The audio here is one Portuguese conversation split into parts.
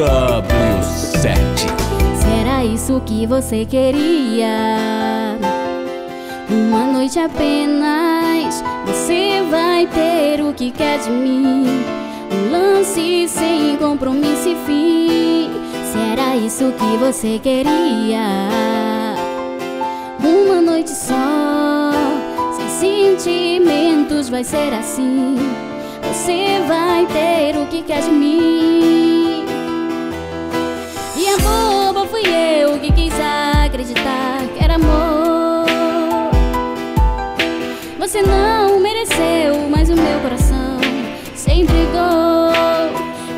W7 Será isso que você queria? Uma noite apenas Você vai ter o que quer de mim Um lance sem compromisso e fim Será isso que você queria? Uma noite só Sem sentimentos vai ser assim Você vai ter o que quer de mim Você não mereceu, mas o meu coração se entregou.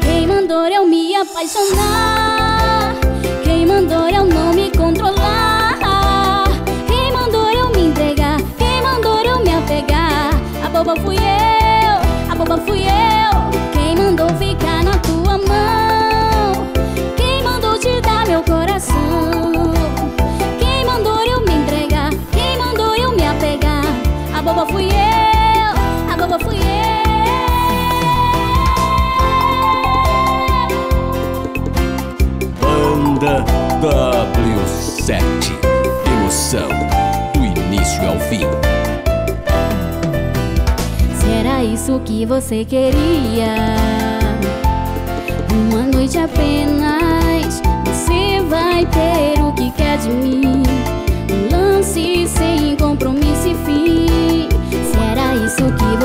Quem mandou eu me apaixonar? Quem mandou eu não me controlar? Quem mandou eu me entregar? Quem mandou eu me apegar? A boba fui eu, a boba fui eu. Quem mandou ficar na tua mão? Fui eu, a boba fui eu. Banda W7 Emoção do início ao fim Será isso que você queria? Uma noite apenas Você vai ter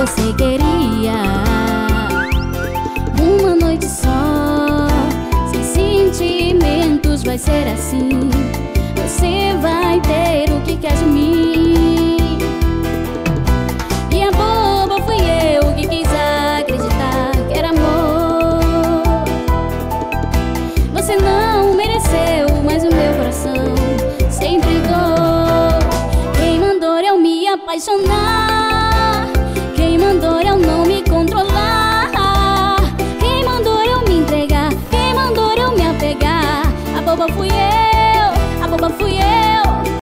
você queria? Uma noite só Sem sentimentos vai ser assim Você vai ter o que quer de mim e a boba fui eu que quis acreditar que era amor. Você não mereceu, mas o meu coração se entregou. Quem mandou eu me apaixonar? Me entregar? Quem